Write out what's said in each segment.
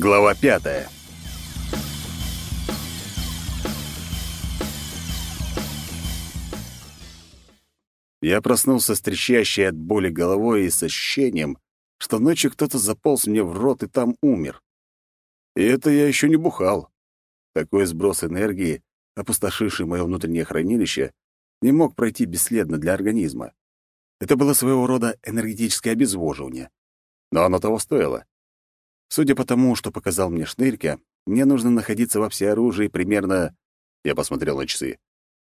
Глава пятая. Я проснулся с трещащей от боли головой и с ощущением, что ночью кто-то заполз мне в рот и там умер. И это я еще не бухал. Такой сброс энергии, опустошивший мое внутреннее хранилище, не мог пройти бесследно для организма. Это было своего рода энергетическое обезвоживание. Но оно того стоило. Судя по тому, что показал мне Шнырька, мне нужно находиться во всеоружии примерно... Я посмотрел на часы.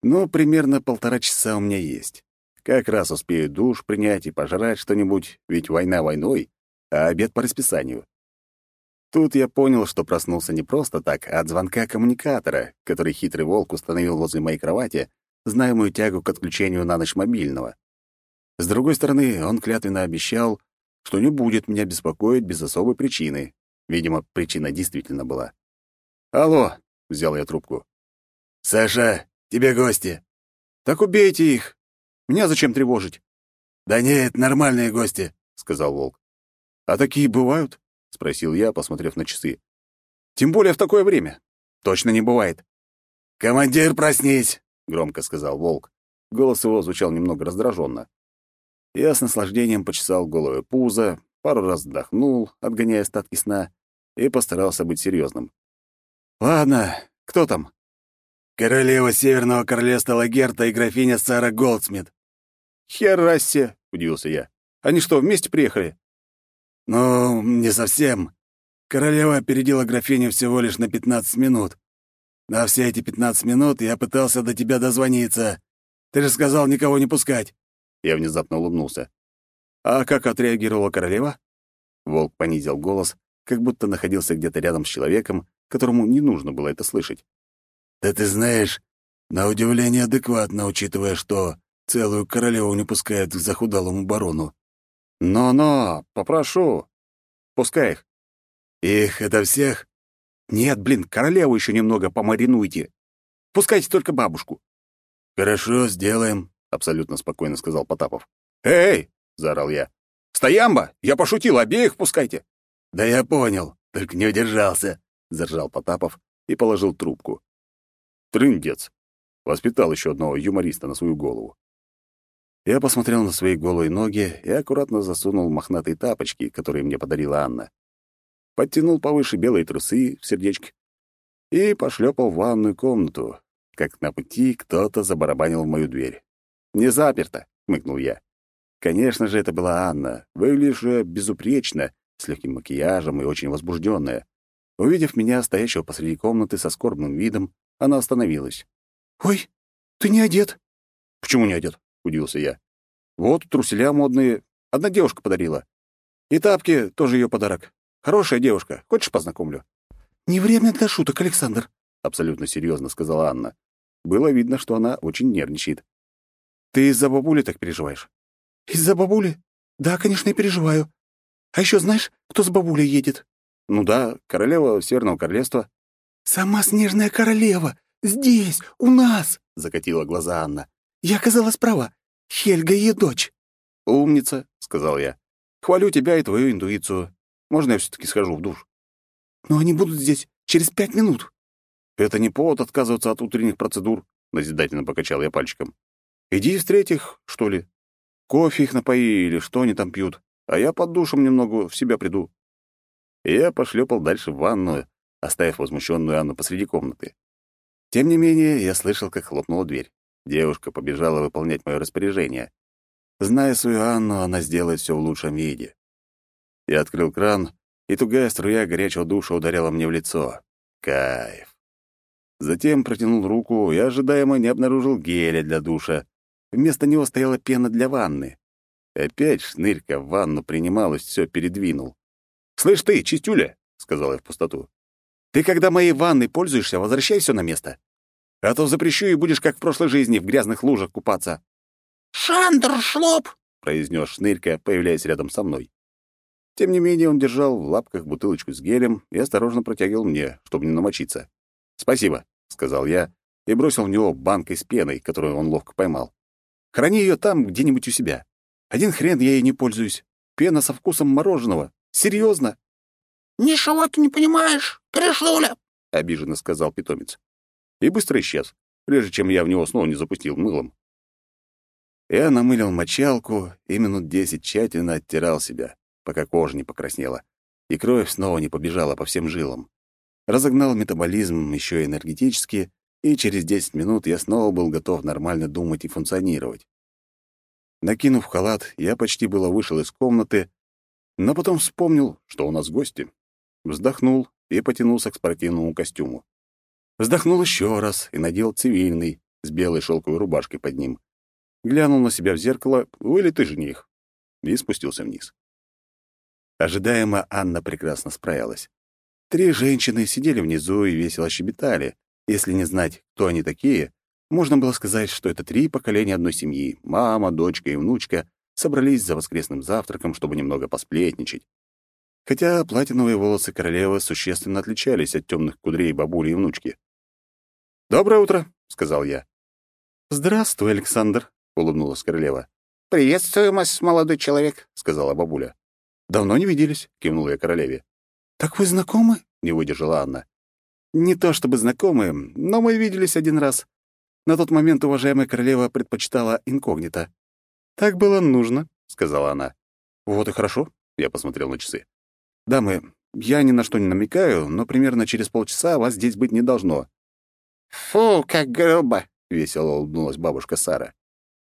Ну, примерно полтора часа у меня есть. Как раз успею душ принять и пожрать что-нибудь, ведь война войной, а обед по расписанию. Тут я понял, что проснулся не просто так, а от звонка коммуникатора, который хитрый волк установил возле моей кровати, зная мою тягу к отключению на ночь мобильного. С другой стороны, он клятвенно обещал, что не будет меня беспокоить без особой причины. Видимо, причина действительно была. «Алло», — взял я трубку. «Саша, тебе гости». «Так убейте их. Меня зачем тревожить?» «Да нет, нормальные гости», — сказал Волк. «А такие бывают?» — спросил я, посмотрев на часы. «Тем более в такое время. Точно не бывает». «Командир, проснись!» — громко сказал Волк. Голос его звучал немного раздраженно. Я с наслаждением почесал голову пузо, пару раз вдохнул, отгоняя остатки сна, и постарался быть серьезным. «Ладно, кто там?» «Королева Северного Королевства Лагерта и графиня Сара Голдсмит». «Херасе!» — удивился я. «Они что, вместе приехали?» «Ну, не совсем. Королева опередила графиню всего лишь на пятнадцать минут. На все эти пятнадцать минут я пытался до тебя дозвониться. Ты же сказал никого не пускать». Я внезапно улыбнулся. «А как отреагировала королева?» Волк понизил голос, как будто находился где-то рядом с человеком, которому не нужно было это слышать. «Да ты знаешь, на удивление адекватно, учитывая, что целую королеву не пускают к захудалому барону». «Но-но, попрошу. Пускай их». «Их — это всех?» «Нет, блин, королеву еще немного помаринуйте. Пускайте только бабушку». «Хорошо, сделаем», абсолютно спокойно сказал Потапов. «Эй!» — заорал я. «Стоямба! Я пошутил, обеих пускайте!» «Да я понял, только не удержался!» — заржал Потапов и положил трубку. Трындец. Воспитал еще одного юмориста на свою голову. Я посмотрел на свои голые ноги и аккуратно засунул мохнатые тапочки, которые мне подарила Анна. Подтянул повыше белые трусы в сердечко и пошлепал в ванную комнату, как на пути кто-то забарабанил в мою дверь. «Не заперто», — хмыкнул я. Конечно же, это была Анна, выглядевшая безупречно, с легким макияжем и очень возбужденная. Увидев меня, стоящего посреди комнаты со скорбным видом, она остановилась. «Ой, ты не одет». «Почему не одет?» — удивился я. «Вот труселя модные. Одна девушка подарила. И тапки тоже ее подарок. Хорошая девушка. Хочешь, познакомлю?» «Не время для шуток, Александр», — абсолютно серьезно сказала Анна. Было видно, что она очень нервничает. Ты из-за бабули так переживаешь? Из-за бабули? Да, конечно, я переживаю. А еще знаешь, кто с бабулей едет? Ну да, королева Северного Королевства. Сама снежная королева! Здесь, у нас! Закатила глаза Анна. Я оказалась права. Хельга ее дочь. Умница, сказал я. Хвалю тебя и твою интуицию. Можно я все-таки схожу в душ? Но они будут здесь через пять минут. Это не повод отказываться от утренних процедур, назидательно покачал я пальчиком. Иди встреть их, что ли. Кофе их напои или что они там пьют, а я под душем немного в себя приду». Я пошлепал дальше в ванную, оставив возмущенную Анну посреди комнаты. Тем не менее, я слышал, как хлопнула дверь. Девушка побежала выполнять мое распоряжение. Зная свою Анну, она сделает все в лучшем виде. Я открыл кран, и тугая струя горячего душа ударила мне в лицо. Кайф. Затем протянул руку и ожидаемо не обнаружил геля для душа, Вместо него стояла пена для ванны. Опять шнырька в ванну принималась, все передвинул. «Слышь ты, чистюля!» — сказал я в пустоту. «Ты, когда моей ванной пользуешься, возвращай все на место. А то запрещу и будешь, как в прошлой жизни, в грязных лужах купаться». «Шандр, шлоп!» — произнес шнырька, появляясь рядом со мной. Тем не менее, он держал в лапках бутылочку с гелем и осторожно протягивал мне, чтобы не намочиться. «Спасибо», — сказал я и бросил в него банкой с пеной, которую он ловко поймал. Храни ее там, где-нибудь у себя. Один хрен я ей не пользуюсь. Пена со вкусом мороженого. Серьезно? «Ничего ты не понимаешь, Перешлуля!» — обиженно сказал питомец. И быстро исчез, прежде чем я в него снова не запустил мылом. Я намылил мочалку и минут десять тщательно оттирал себя, пока кожа не покраснела, и кровь снова не побежала по всем жилам. Разогнал метаболизм еще энергетически, и через десять минут я снова был готов нормально думать и функционировать. Накинув халат, я почти было вышел из комнаты, но потом вспомнил, что у нас гости. Вздохнул и потянулся к спортивному костюму. Вздохнул еще раз и надел цивильный, с белой шелковой рубашкой под ним. Глянул на себя в зеркало, вылитый жених, и спустился вниз. Ожидаемо Анна прекрасно справилась. Три женщины сидели внизу и весело щебетали. Если не знать, кто они такие, можно было сказать, что это три поколения одной семьи — мама, дочка и внучка — собрались за воскресным завтраком, чтобы немного посплетничать. Хотя платиновые волосы королевы существенно отличались от темных кудрей бабули и внучки. «Доброе утро», — сказал я. «Здравствуй, Александр», — улыбнулась королева. «Приветствую вас, молодой человек», — сказала бабуля. «Давно не виделись», — кивнула я королеве. «Так вы знакомы?» — не выдержала Анна. «Не то чтобы знакомы, но мы виделись один раз. На тот момент уважаемая королева предпочитала инкогнито». «Так было нужно», — сказала она. «Вот и хорошо», — я посмотрел на часы. «Дамы, я ни на что не намекаю, но примерно через полчаса вас здесь быть не должно». «Фу, как грубо!» — весело улыбнулась бабушка Сара.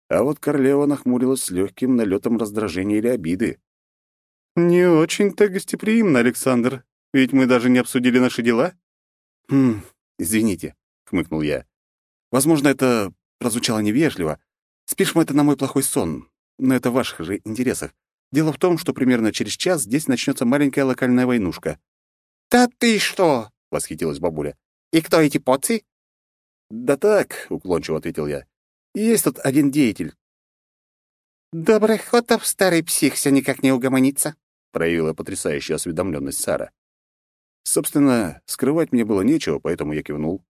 А вот королева нахмурилась с легким налетом раздражения или обиды. «Не очень-то гостеприимно, Александр. Ведь мы даже не обсудили наши дела». «Хм, извините», — хмыкнул я. «Возможно, это прозвучало невежливо. Спишем это на мой плохой сон, но это в ваших же интересах. Дело в том, что примерно через час здесь начнется маленькая локальная войнушка». «Да ты что?» — восхитилась бабуля. «И кто эти поцы?» «Да так», — уклончиво ответил я. «Есть тут один деятель». «Доброхотов, старый псих, все никак не угомонится», — проявила потрясающую осведомленность Сара. Собственно, скрывать мне было нечего, поэтому я кивнул.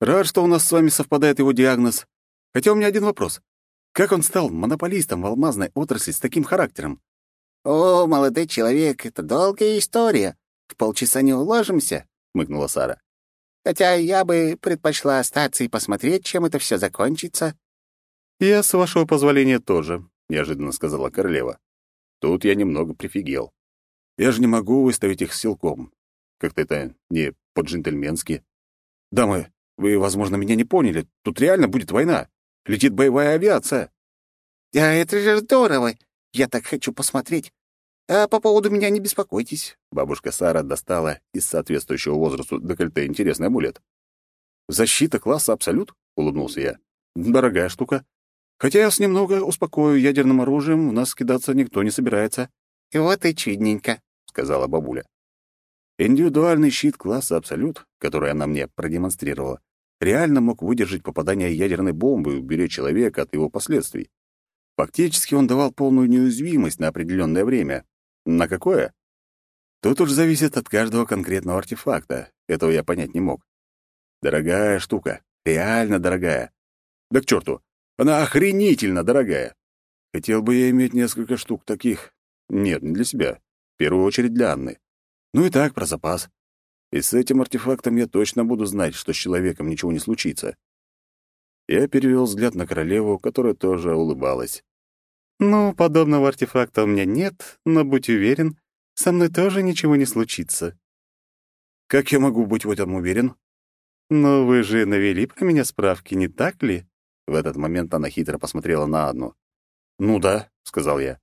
«Рад, что у нас с вами совпадает его диагноз. Хотя у меня один вопрос. Как он стал монополистом в алмазной отрасли с таким характером? «О, молодой человек, это долгая история. В полчаса не уложимся», — мыкнула Сара. «Хотя я бы предпочла остаться и посмотреть, чем это все закончится». «Я, с вашего позволения, тоже», — неожиданно сказала королева. Тут я немного прифигел. Я же не могу выставить их силком. Как-то это не по-джентльменски. Дамы, вы, возможно, меня не поняли. Тут реально будет война. Летит боевая авиация. «Да это же здорово! Я так хочу посмотреть. А по поводу меня не беспокойтесь». Бабушка Сара достала из соответствующего возрасту декольте интересный амулет. «Защита класса Абсолют?» — улыбнулся я. «Дорогая штука. Хотя я с немного успокою ядерным оружием, у нас кидаться никто не собирается». И «Вот и чудненько», — сказала бабуля. Индивидуальный щит класса Абсолют, который она мне продемонстрировала, реально мог выдержать попадание ядерной бомбы и уберечь человека от его последствий. Фактически он давал полную неуязвимость на определенное время. На какое? Тут уж зависит от каждого конкретного артефакта. Этого я понять не мог. Дорогая штука. Реально дорогая. Да к черту. Она охренительно дорогая. Хотел бы я иметь несколько штук таких. Нет, не для себя. В первую очередь для Анны. Ну и так, про запас. И с этим артефактом я точно буду знать, что с человеком ничего не случится. Я перевел взгляд на королеву, которая тоже улыбалась. «Ну, подобного артефакта у меня нет, но будь уверен, со мной тоже ничего не случится». «Как я могу быть в этом уверен?» «Но вы же навели про меня справки, не так ли?» В этот момент она хитро посмотрела на одну. «Ну да», — сказал я.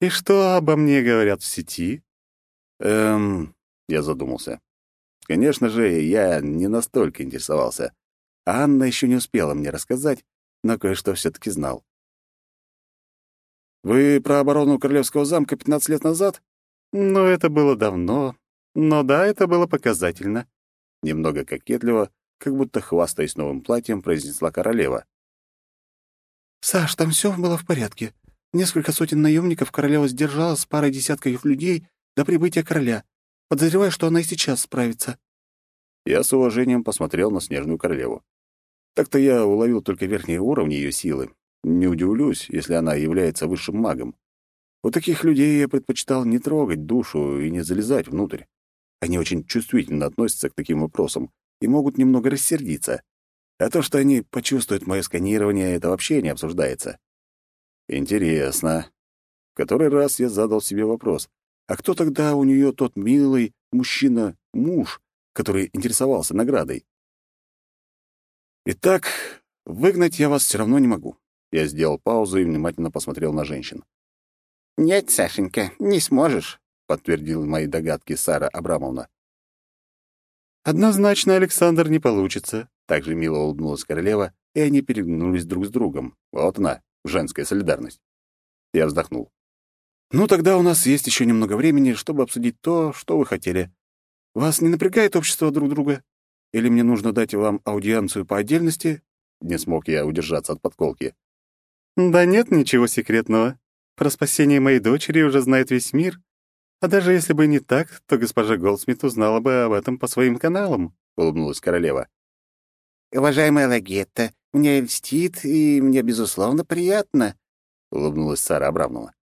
«И что обо мне говорят в сети?» «Эм...» — я задумался. Конечно же, я не настолько интересовался. А Анна еще не успела мне рассказать, но кое-что все таки знал. «Вы про оборону Королевского замка 15 лет назад?» «Ну, это было давно. Но да, это было показательно». Немного кокетливо, как будто хвастаясь новым платьем, произнесла королева. «Саш, там все было в порядке. Несколько сотен наемников королева сдержала с парой десятков людей до прибытия короля. Подозреваю, что она и сейчас справится». Я с уважением посмотрел на снежную королеву. Так-то я уловил только верхние уровни ее силы. Не удивлюсь, если она является высшим магом. У таких людей я предпочитал не трогать душу и не залезать внутрь. Они очень чувствительно относятся к таким вопросам и могут немного рассердиться. А то, что они почувствуют мое сканирование, это вообще не обсуждается. Интересно. В который раз я задал себе вопрос, а кто тогда у нее тот милый мужчина-муж, который интересовался наградой? Итак, выгнать я вас все равно не могу. Я сделал паузу и внимательно посмотрел на женщин. «Нет, Сашенька, не сможешь», — подтвердил мои догадки Сара Абрамовна. «Однозначно, Александр, не получится», — также мило улыбнулась королева, и они переглянулись друг с другом. Вот она, женская солидарность. Я вздохнул. «Ну, тогда у нас есть еще немного времени, чтобы обсудить то, что вы хотели. Вас не напрягает общество друг друга? Или мне нужно дать вам аудиенцию по отдельности?» Не смог я удержаться от подколки. «Да нет ничего секретного. Про спасение моей дочери уже знает весь мир. А даже если бы не так, то госпожа Голдсмит узнала бы об этом по своим каналам», — улыбнулась королева. «Уважаемая Лагетта, мне льстит, и мне, безусловно, приятно», — улыбнулась Сара Абрамова.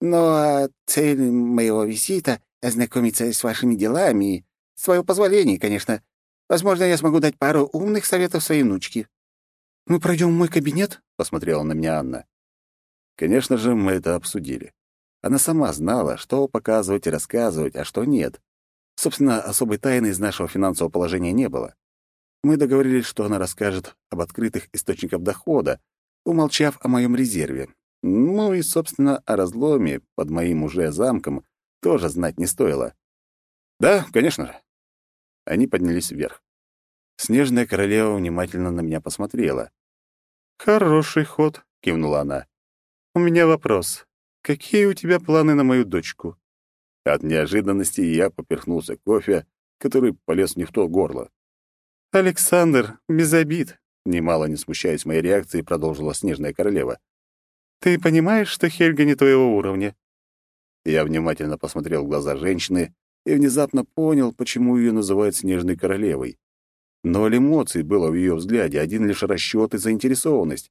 «Но цель моего визита — ознакомиться с вашими делами, с своего позволения, конечно. Возможно, я смогу дать пару умных советов своей внучке». «Мы пройдем в мой кабинет?» — посмотрела на меня Анна. Конечно же, мы это обсудили. Она сама знала, что показывать и рассказывать, а что нет. Собственно, особой тайны из нашего финансового положения не было. Мы договорились, что она расскажет об открытых источниках дохода, умолчав о моем резерве. Ну и, собственно, о разломе под моим уже замком тоже знать не стоило. Да, конечно же. Они поднялись вверх. Снежная королева внимательно на меня посмотрела. «Хороший ход», — кивнула она. «У меня вопрос. Какие у тебя планы на мою дочку?» От неожиданности я поперхнулся кофе, который полез не в то горло. «Александр, без обид», — немало не смущаясь моей реакции, продолжила Снежная Королева. «Ты понимаешь, что Хельга не твоего уровня?» Я внимательно посмотрел в глаза женщины и внезапно понял, почему ее называют Снежной Королевой. Ноль эмоций было в ее взгляде, один лишь расчет и заинтересованность.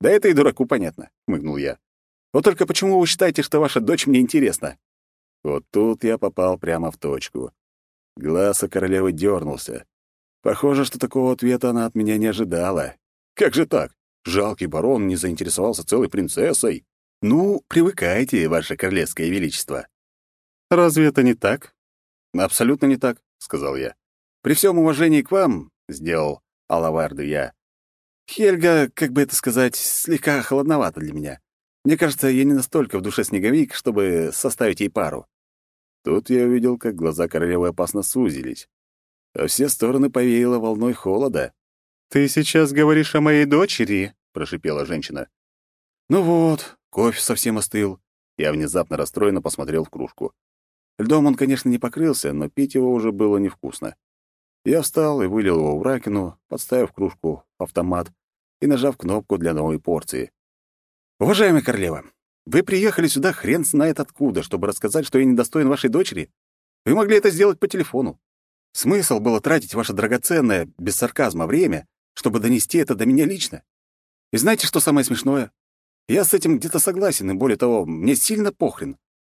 «Да это и дураку понятно», — мыгнул я. «Вот только почему вы считаете, что ваша дочь мне интересна?» Вот тут я попал прямо в точку. Глаз у королевы дернулся. Похоже, что такого ответа она от меня не ожидала. Как же так? Жалкий барон не заинтересовался целой принцессой. Ну, привыкайте, ваше королевское величество. Разве это не так? Абсолютно не так, сказал я. При всем уважении к вам, сделал Алаварду я, Хельга, как бы это сказать, слегка холодновата для меня. Мне кажется, я не настолько в душе снеговик, чтобы составить ей пару. Тут я увидел, как глаза королевы опасно сузились. Во все стороны повеяло волной холода. «Ты сейчас говоришь о моей дочери?» — прошипела женщина. «Ну вот, кофе совсем остыл». Я внезапно расстроенно посмотрел в кружку. Льдом он, конечно, не покрылся, но пить его уже было невкусно. Я встал и вылил его в раковину, подставив кружку в автомат и нажав кнопку для новой порции. «Уважаемая королева, вы приехали сюда хрен знает откуда, чтобы рассказать, что я недостоин вашей дочери? Вы могли это сделать по телефону. Смысл было тратить ваше драгоценное, без сарказма, время, чтобы донести это до меня лично. И знаете, что самое смешное? Я с этим где-то согласен, и более того, мне сильно похрен.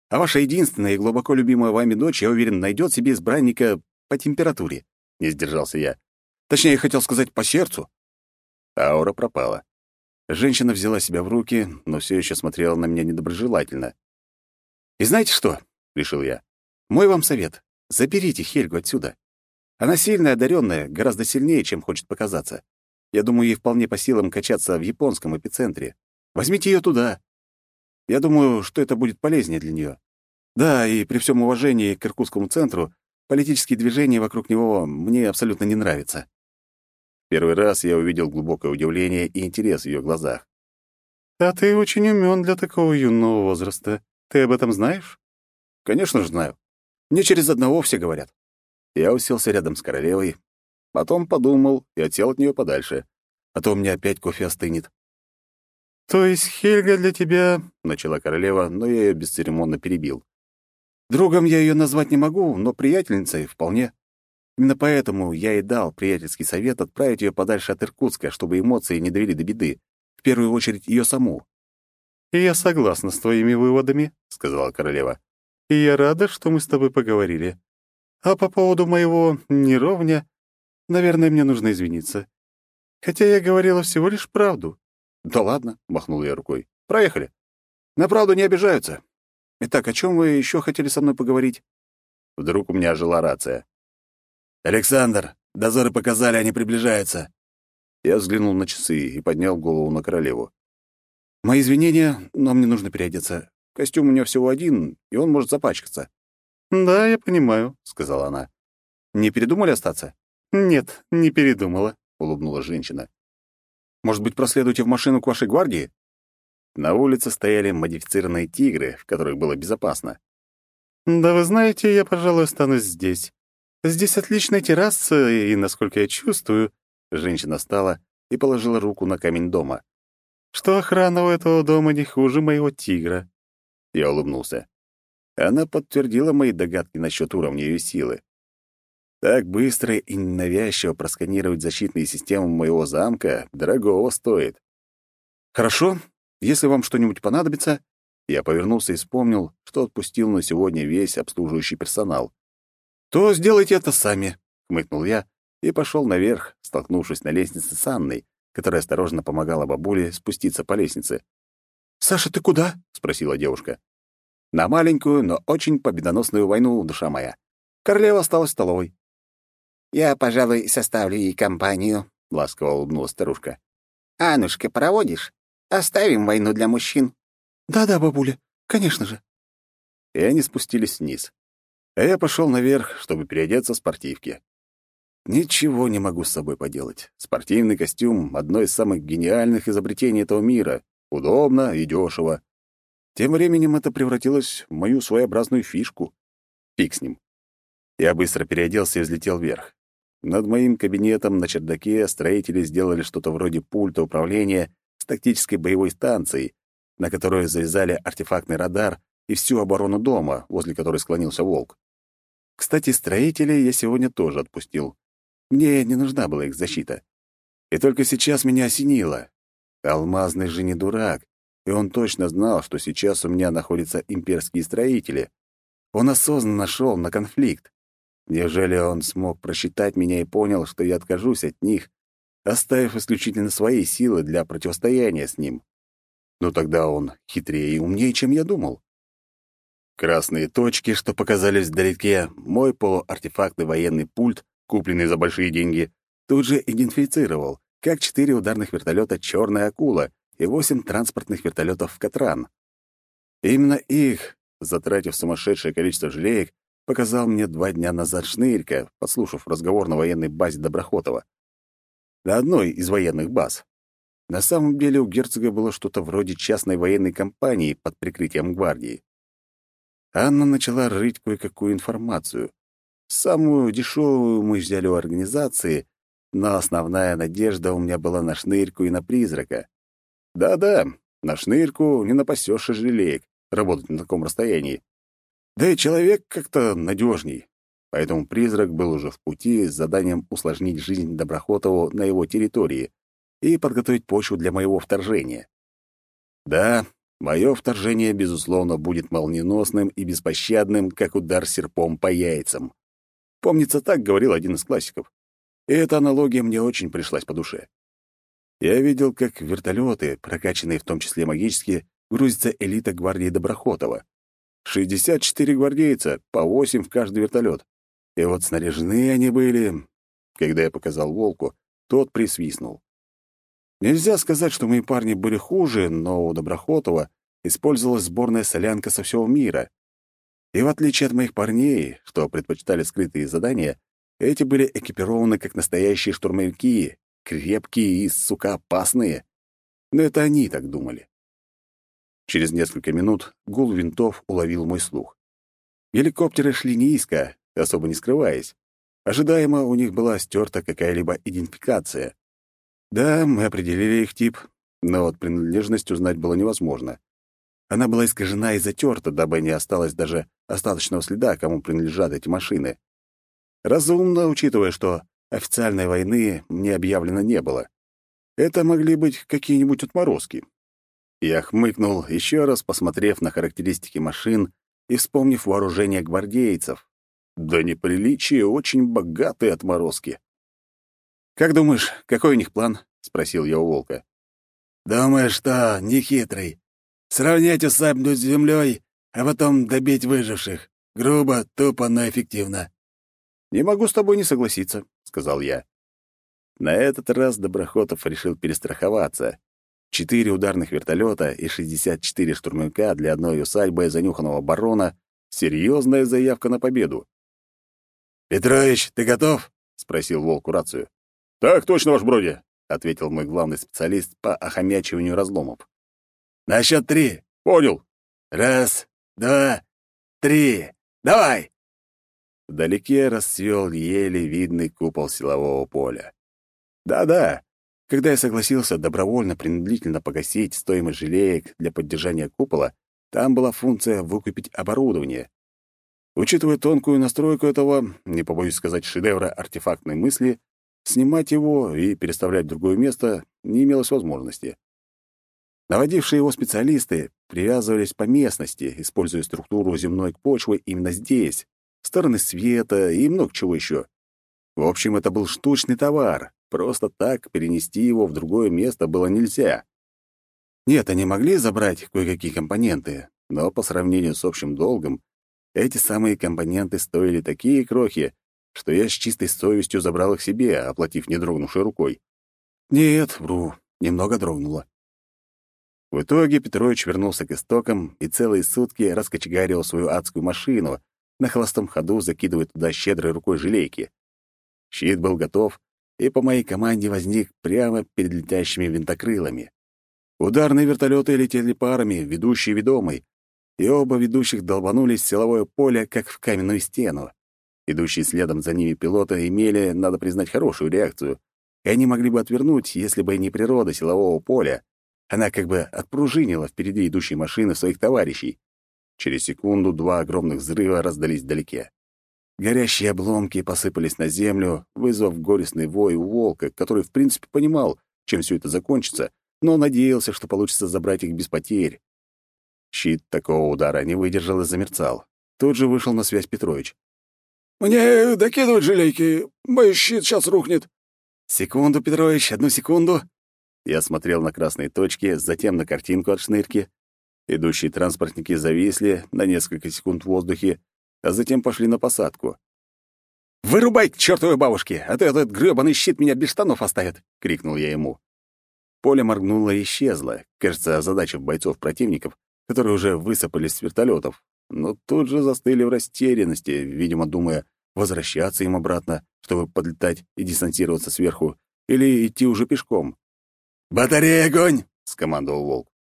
А ваша единственная и глубоко любимая вами дочь, я уверен, найдет себе избранника по температуре. — не сдержался я. Точнее, я хотел сказать по сердцу. Аура пропала. Женщина взяла себя в руки, но все еще смотрела на меня недоброжелательно. «И знаете что?» — решил я. «Мой вам совет. Заберите Хельгу отсюда. Она сильная, одаренная, гораздо сильнее, чем хочет показаться. Я думаю, ей вполне по силам качаться в японском эпицентре. Возьмите ее туда. Я думаю, что это будет полезнее для нее. Да, и при всем уважении к Иркутскому центру, Политические движения вокруг него мне абсолютно не нравятся. Первый раз я увидел глубокое удивление и интерес в ее глазах. «А ты очень умен для такого юного возраста. Ты об этом знаешь?» «Конечно же знаю. Мне через одного все говорят». Я уселся рядом с королевой, потом подумал и отсел от нее подальше, а то у меня опять кофе остынет. «То есть Хельга для тебя...» — начала королева, но я ее бесцеремонно перебил. Другом я ее назвать не могу, но приятельницей вполне. Именно поэтому я и дал приятельский совет отправить ее подальше от Иркутска, чтобы эмоции не довели до беды, в первую очередь ее саму. «Я согласна с твоими выводами», — сказала королева. «И я рада, что мы с тобой поговорили. А по поводу моего неровня, наверное, мне нужно извиниться. Хотя я говорила всего лишь правду». «Да ладно», — махнул я рукой. «Проехали. На правду не обижаются. Итак, о чем вы еще хотели со мной поговорить?» Вдруг у меня жила рация. «Александр, дозоры показали, они приближаются». Я взглянул на часы и поднял голову на королеву. «Мои извинения, но мне нужно переодеться. Костюм у меня всего один, и он может запачкаться». «Да, я понимаю», — сказала она. «Не передумали остаться?» «Нет, не передумала», — улыбнулась женщина. «Может быть, проследуйте в машину к вашей гвардии?» На улице стояли модифицированные тигры, в которых было безопасно. «Да вы знаете, я, пожалуй, останусь здесь. Здесь отличная терраса, и, насколько я чувствую...» Женщина встала и положила руку на камень дома. «Что охрана у этого дома не хуже моего тигра». Я улыбнулся. Она подтвердила мои догадки насчет уровня ее силы. Так быстро и ненавязчиво просканировать защитные системы моего замка дорогого стоит. «Хорошо, если вам что-нибудь понадобится...» Я повернулся и вспомнил, что отпустил на сегодня весь обслуживающий персонал. «То сделайте это сами», — хмыкнул я и пошел наверх, столкнувшись на лестнице с Анной, которая осторожно помогала бабуле спуститься по лестнице. «Саша, ты куда?» — спросила девушка. «На маленькую, но очень победоносную войну, душа моя. Королева осталась в столовой». «Я, пожалуй, составлю ей компанию», — ласково улыбнулась старушка. «Анушка, проводишь? Оставим войну для мужчин». «Да-да, бабуля, конечно же». И они спустились вниз. А я пошел наверх, чтобы переодеться в спортивки. Ничего не могу с собой поделать. Спортивный костюм — одно из самых гениальных изобретений этого мира. Удобно и дешево. Тем временем это превратилось в мою своеобразную фишку. Фиг с ним. Я быстро переоделся и взлетел вверх. Над моим кабинетом на чердаке строители сделали что-то вроде пульта управления с тактической боевой станцией, на которую завязали артефактный радар и всю оборону дома, возле которой склонился волк. Кстати, строителей я сегодня тоже отпустил. Мне не нужна была их защита. И только сейчас меня осенило. Алмазный же не дурак, и он точно знал, что сейчас у меня находятся имперские строители. Он осознанно шел на конфликт. Неужели он смог просчитать меня и понял, что я откажусь от них, оставив исключительно свои силы для противостояния с ним? Но тогда он хитрее и умнее, чем я думал. Красные точки, что показались вдалеке, мой полуартефактный военный пульт, купленный за большие деньги, тут же идентифицировал, как четыре ударных вертолета «Черная акула» и восемь транспортных вертолетов «Катран». Именно их, затратив сумасшедшее количество жалеек, показал мне два дня назад Шнырька, подслушав разговор на военной базе Доброхотова. На одной из военных баз. На самом деле у герцога было что-то вроде частной военной компании под прикрытием гвардии. Анна начала рыть кое-какую информацию. Самую дешевую мы взяли у организации, но основная надежда у меня была на шнырьку и на призрака. Да-да, на шнырьку не напасешься жалеек, работать на таком расстоянии. Да и человек как-то надежней. Поэтому призрак был уже в пути с заданием усложнить жизнь Доброхотову на его территории — и подготовить почву для моего вторжения. Да, мое вторжение, безусловно, будет молниеносным и беспощадным, как удар серпом по яйцам. Помнится, так говорил один из классиков. И эта аналогия мне очень пришлась по душе. Я видел, как вертолеты, прокачанные в том числе магически, грузится элита гвардии Доброхотова. 64 гвардейца, по 8 в каждый вертолет. И вот снаряжены они были... Когда я показал волку, тот присвистнул. Нельзя сказать, что мои парни были хуже, но у Доброхотова использовалась сборная солянка со всего мира. И в отличие от моих парней, что предпочитали скрытые задания, эти были экипированы как настоящие штурмовики, крепкие и, сука, опасные. Но это они так думали. Через несколько минут гул винтов уловил мой слух. Геликоптеры шли низко, особо не скрываясь. Ожидаемо у них была стерта какая-либо идентификация. Да, мы определили их тип, но вот принадлежность узнать было невозможно. Она была искажена и затерта, дабы не осталось даже остаточного следа, кому принадлежат эти машины. Разумно, учитывая, что официальной войны мне объявлено не было. Это могли быть какие-нибудь отморозки. Я хмыкнул, еще раз посмотрев на характеристики машин и вспомнив вооружение гвардейцев. Да неприличие, очень богатые отморозки. «Как думаешь, какой у них план?» — спросил я у волка. «Думаю, что нехитрый. Сравнять усадьбу с землей, а потом добить выживших. Грубо, тупо, но эффективно». «Не могу с тобой не согласиться», — сказал я. На этот раз Доброхотов решил перестраховаться. Четыре ударных вертолета и 64 штурмовика для одной усадьбы занюханного барона — серьезная заявка на победу. «Петрович, ты готов?» — спросил Волк рацию. «Так точно, ваш броди», — ответил мой главный специалист по охомячиванию разломов. «На счет три». «Понял». «Раз, два, три. Давай!» Вдалеке расцвел еле видный купол силового поля. Да-да, когда я согласился добровольно принудительно погасить стоимость желеек для поддержания купола, там была функция выкупить оборудование. Учитывая тонкую настройку этого, не побоюсь сказать, шедевра артефактной мысли, снимать его и переставлять в другое место не имелось возможности. Наводившие его специалисты привязывались по местности, используя структуру земной почвы именно здесь, стороны света и много чего еще. В общем, это был штучный товар. Просто так перенести его в другое место было нельзя. Нет, они могли забрать кое-какие компоненты, но по сравнению с общим долгом эти самые компоненты стоили такие крохи, что я с чистой совестью забрал их себе, оплатив не дрогнувшей рукой. Нет, вру, немного дрогнуло. В итоге Петрович вернулся к истокам и целые сутки раскочегарил свою адскую машину, на холостом ходу закидывая туда щедрой рукой желейки. Щит был готов, и по моей команде возник прямо перед летящими винтокрылами. Ударные вертолеты летели парами, ведущий и ведомый, и оба ведущих долбанулись в силовое поле, как в каменную стену. Идущие следом за ними пилоты имели, надо признать, хорошую реакцию, и они могли бы отвернуть, если бы не природа силового поля. Она как бы отпружинила впереди идущей машины своих товарищей. Через секунду два огромных взрыва раздались вдалеке. Горящие обломки посыпались на землю, вызвав горестный вой у волка, который, в принципе, понимал, чем все это закончится, но надеялся, что получится забрать их без потерь. Щит такого удара не выдержал и замерцал. Тут же вышел на связь Петрович. «Мне докидывать желейки. Мой щит сейчас рухнет». «Секунду, Петрович, одну секунду». Я смотрел на красные точки, затем на картинку от шнырки. Идущие транспортники зависли на несколько секунд в воздухе, а затем пошли на посадку. «Вырубай к чертовой бабушке, а то этот грёбаный щит меня без штанов оставит!» — крикнул я ему. Поле моргнуло и исчезло, кажется, задача бойцов противников, которые уже высыпались с вертолетов, но тут же застыли в растерянности, видимо, думая, возвращаться им обратно, чтобы подлетать и десантироваться сверху, или идти уже пешком. «Батарея, огонь!» — скомандовал Волк.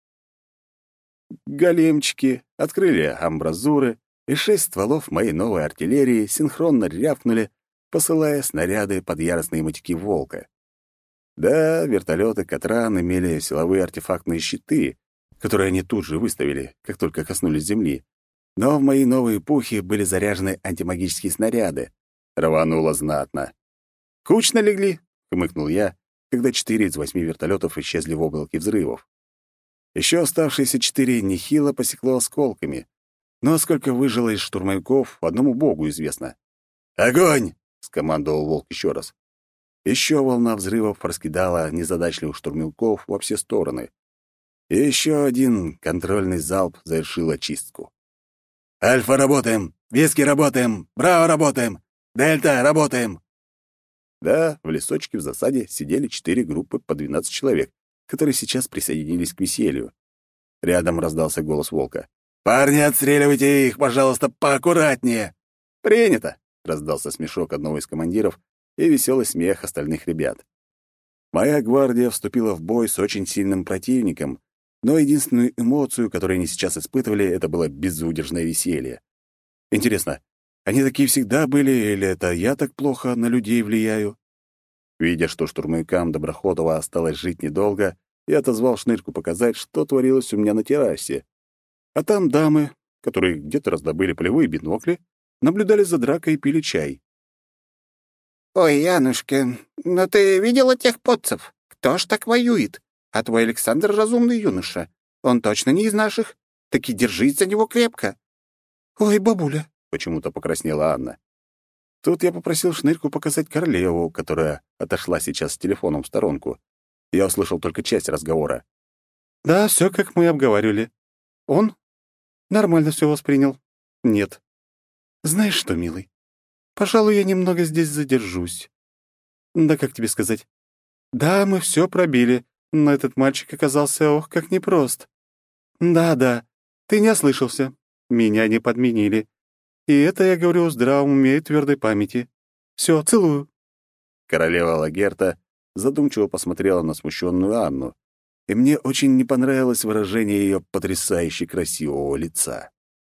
Големчики открыли амбразуры, и шесть стволов моей новой артиллерии синхронно рявкнули, посылая снаряды под яростные мотики волка. Да, вертолеты Катран имели силовые артефактные щиты, которые они тут же выставили, как только коснулись земли. Но в мои новые пухи были заряжены антимагические снаряды. Рвануло знатно. «Кучно легли», — хмыкнул я, когда четыре из восьми вертолетов исчезли в облаке взрывов. Еще оставшиеся четыре нехило посекло осколками, но сколько выжило из штурмовиков, одному богу известно. «Огонь!» — скомандовал Волк еще раз. Еще волна взрывов раскидала незадачливых штурмовиков во все стороны. И еще один контрольный залп завершил очистку. «Альфа, работаем! Виски, работаем! Браво, работаем! Дельта, работаем!» Да, в лесочке в засаде сидели четыре группы по 12 человек, которые сейчас присоединились к веселью. Рядом раздался голос волка. «Парни, отстреливайте их, пожалуйста, поаккуратнее!» «Принято!» — раздался смешок одного из командиров и веселый смех остальных ребят. Моя гвардия вступила в бой с очень сильным противником, но единственную эмоцию, которую они сейчас испытывали, это было безудержное веселье. Интересно, они такие всегда были, или это я так плохо на людей влияю? Видя, что штурмовикам Доброходова осталось жить недолго, я отозвал шнырку показать, что творилось у меня на террасе. А там дамы, которые где-то раздобыли полевые бинокли, наблюдали за дракой и пили чай. «Ой, Янушка, ну ты видела тех подцев? Кто ж так воюет? А твой Александр разумный юноша. Он точно не из наших. Таки держись за него крепко». «Ой, бабуля», — почему-то покраснела Анна. Тут я попросил Шнырьку показать королеву, которая отошла сейчас с телефоном в сторонку. Я услышал только часть разговора. «Да, все, как мы обговаривали. Он нормально все воспринял. Нет. Знаешь что, милый, пожалуй, я немного здесь задержусь. Да как тебе сказать? Да, мы все пробили, но этот мальчик оказался, ох, как непрост. Да-да, ты не ослышался. Меня не подменили. И это я говорю здравом уме и твердой памяти. Все, целую. Королева Лагерта задумчиво посмотрела на смущенную Анну, и мне очень не понравилось выражение ее потрясающе красивого лица.